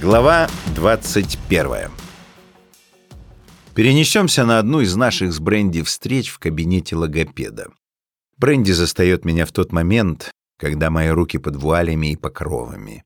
Глава 21 Перенесемся на одну из наших с Бренди встреч в кабинете логопеда. Бренди застает меня в тот момент, когда мои руки под вуалями и покровами.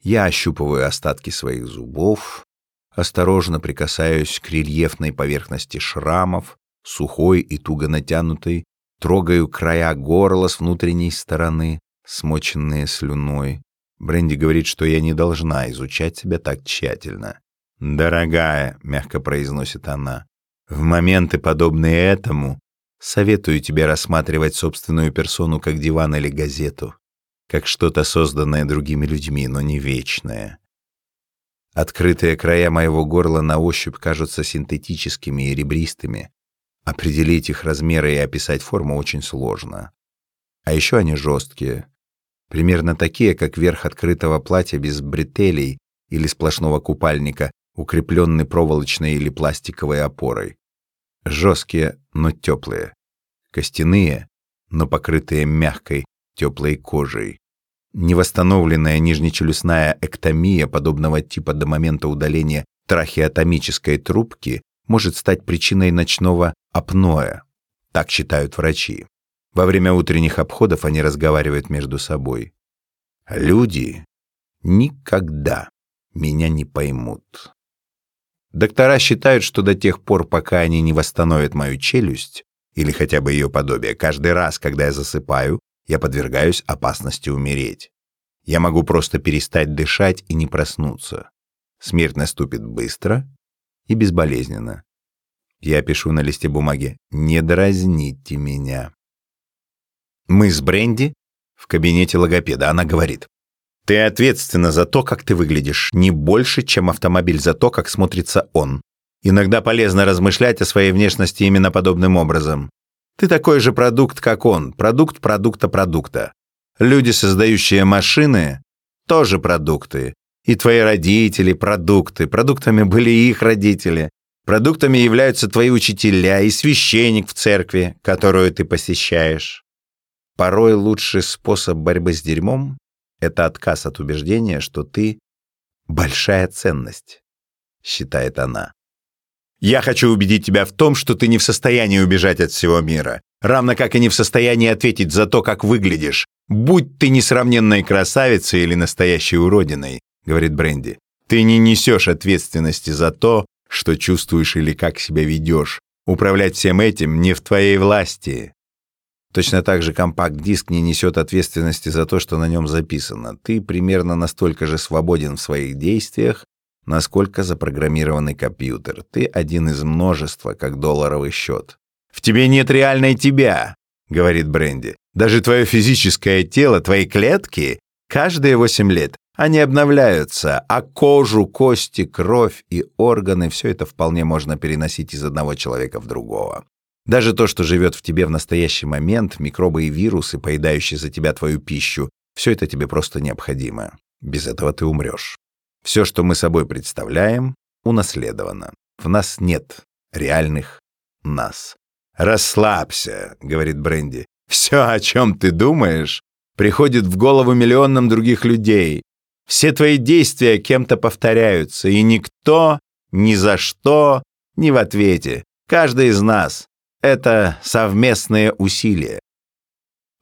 Я ощупываю остатки своих зубов, осторожно прикасаюсь к рельефной поверхности шрамов, сухой и туго натянутой, трогаю края горла с внутренней стороны, смоченные слюной. Бренди говорит, что я не должна изучать себя так тщательно. «Дорогая», — мягко произносит она, — «в моменты, подобные этому, советую тебе рассматривать собственную персону как диван или газету, как что-то созданное другими людьми, но не вечное. Открытые края моего горла на ощупь кажутся синтетическими и ребристыми. Определить их размеры и описать форму очень сложно. А еще они жесткие, примерно такие, как верх открытого платья без бретелей или сплошного купальника, укрепленный проволочной или пластиковой опорой. Жесткие, но теплые. Костяные, но покрытые мягкой, теплой кожей. Невосстановленная нижнечелюстная эктомия подобного типа до момента удаления трахеотомической трубки может стать причиной ночного апноэ, так считают врачи. Во время утренних обходов они разговаривают между собой. Люди никогда меня не поймут. Доктора считают, что до тех пор, пока они не восстановят мою челюсть, или хотя бы ее подобие, каждый раз, когда я засыпаю, я подвергаюсь опасности умереть. Я могу просто перестать дышать и не проснуться. Смерть наступит быстро и безболезненно. Я пишу на листе бумаги «Не дразните меня». Мы с Бренди в кабинете логопеда. Она говорит, «Ты ответственна за то, как ты выглядишь, не больше, чем автомобиль за то, как смотрится он. Иногда полезно размышлять о своей внешности именно подобным образом. Ты такой же продукт, как он, продукт продукта продукта. Люди, создающие машины, тоже продукты. И твои родители – продукты. Продуктами были их родители. Продуктами являются твои учителя и священник в церкви, которую ты посещаешь. Порой лучший способ борьбы с дерьмом — это отказ от убеждения, что ты — большая ценность, считает она. Я хочу убедить тебя в том, что ты не в состоянии убежать от всего мира, равно как и не в состоянии ответить за то, как выглядишь, будь ты несравненной красавицей или настоящей уродиной, говорит Бренди. Ты не несешь ответственности за то, что чувствуешь или как себя ведешь. Управлять всем этим не в твоей власти. Точно так же компакт-диск не несет ответственности за то, что на нем записано. Ты примерно настолько же свободен в своих действиях, насколько запрограммированный компьютер. Ты один из множества, как долларовый счет. «В тебе нет реальной тебя», — говорит Бренди. «Даже твое физическое тело, твои клетки, каждые восемь лет, они обновляются, а кожу, кости, кровь и органы — все это вполне можно переносить из одного человека в другого. Даже то, что живет в тебе в настоящий момент, микробы и вирусы, поедающие за тебя твою пищу, все это тебе просто необходимо. Без этого ты умрешь. Все, что мы собой представляем, унаследовано. В нас нет реальных нас. «Расслабься», — говорит Бренди. «Все, о чем ты думаешь, приходит в голову миллионам других людей. Все твои действия кем-то повторяются, и никто, ни за что, не в ответе. Каждый из нас это совместные усилия.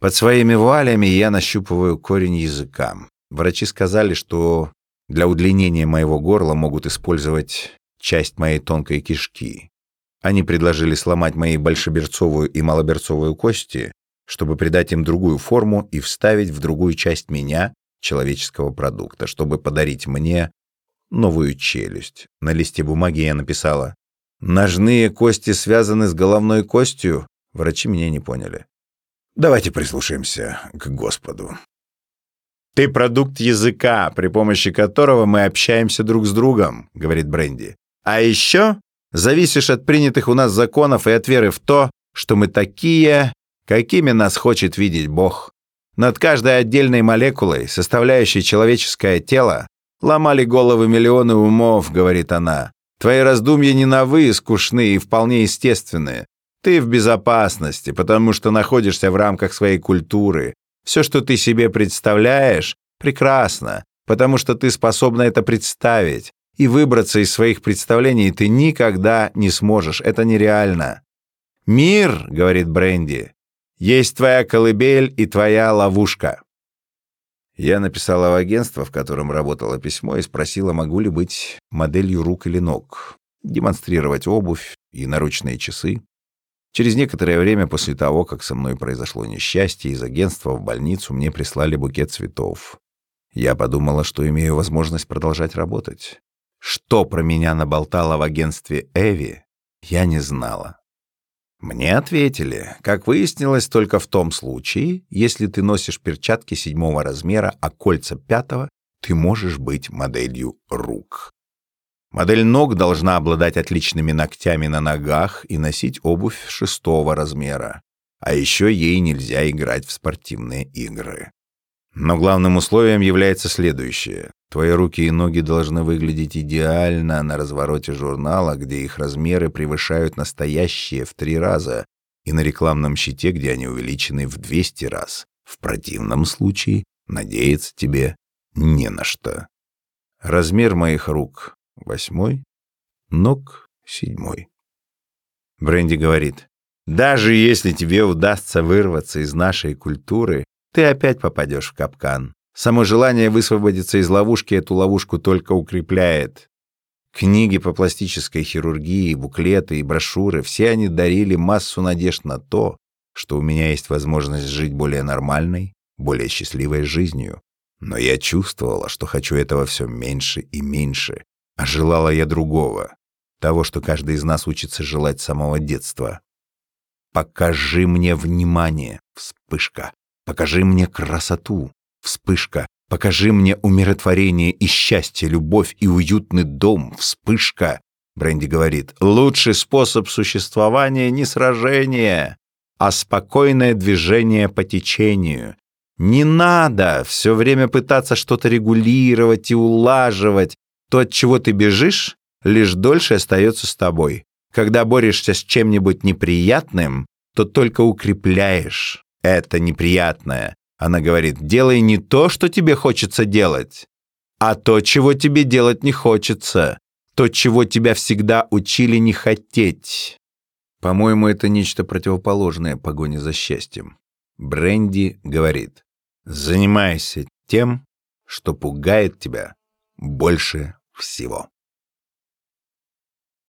Под своими вуалями я нащупываю корень языка. Врачи сказали, что для удлинения моего горла могут использовать часть моей тонкой кишки. Они предложили сломать мои большеберцовую и малоберцовую кости, чтобы придать им другую форму и вставить в другую часть меня, человеческого продукта, чтобы подарить мне новую челюсть. На листе бумаги я написала Ножные кости связаны с головной костью? Врачи меня не поняли. Давайте прислушаемся к Господу. Ты продукт языка, при помощи которого мы общаемся друг с другом, говорит Бренди. А еще зависишь от принятых у нас законов и от веры в то, что мы такие, какими нас хочет видеть Бог. Над каждой отдельной молекулой, составляющей человеческое тело, ломали головы миллионы умов, говорит она. Твои раздумья не новые, скучные и вполне естественные. Ты в безопасности, потому что находишься в рамках своей культуры. Все, что ты себе представляешь, прекрасно, потому что ты способна это представить, и выбраться из своих представлений ты никогда не сможешь. Это нереально. «Мир», — говорит Бренди, — «есть твоя колыбель и твоя ловушка». Я написала в агентство, в котором работало письмо, и спросила, могу ли быть моделью рук или ног, демонстрировать обувь и наручные часы. Через некоторое время после того, как со мной произошло несчастье, из агентства в больницу мне прислали букет цветов. Я подумала, что имею возможность продолжать работать. Что про меня наболтало в агентстве Эви, я не знала. Мне ответили, как выяснилось, только в том случае, если ты носишь перчатки седьмого размера, а кольца пятого, ты можешь быть моделью рук. Модель ног должна обладать отличными ногтями на ногах и носить обувь шестого размера. А еще ей нельзя играть в спортивные игры. Но главным условием является следующее. Твои руки и ноги должны выглядеть идеально на развороте журнала, где их размеры превышают настоящие в три раза, и на рекламном щите, где они увеличены в 200 раз. В противном случае надеяться тебе не на что. Размер моих рук — восьмой, ног — седьмой. Бренди говорит, даже если тебе удастся вырваться из нашей культуры, ты опять попадешь в капкан. Само желание высвободиться из ловушки эту ловушку только укрепляет. Книги по пластической хирургии, буклеты и брошюры — все они дарили массу надежд на то, что у меня есть возможность жить более нормальной, более счастливой жизнью. Но я чувствовала, что хочу этого все меньше и меньше, а желала я другого, того, что каждый из нас учится желать с самого детства. «Покажи мне внимание!» — вспышка. Покажи мне красоту, вспышка. Покажи мне умиротворение и счастье, любовь и уютный дом, вспышка. Бренди говорит, лучший способ существования не сражение, а спокойное движение по течению. Не надо все время пытаться что-то регулировать и улаживать. То, от чего ты бежишь, лишь дольше остается с тобой. Когда борешься с чем-нибудь неприятным, то только укрепляешь это неприятное. Она говорит, делай не то, что тебе хочется делать, а то, чего тебе делать не хочется, то, чего тебя всегда учили не хотеть. По-моему, это нечто противоположное погоне за счастьем. Бренди говорит, занимайся тем, что пугает тебя больше всего.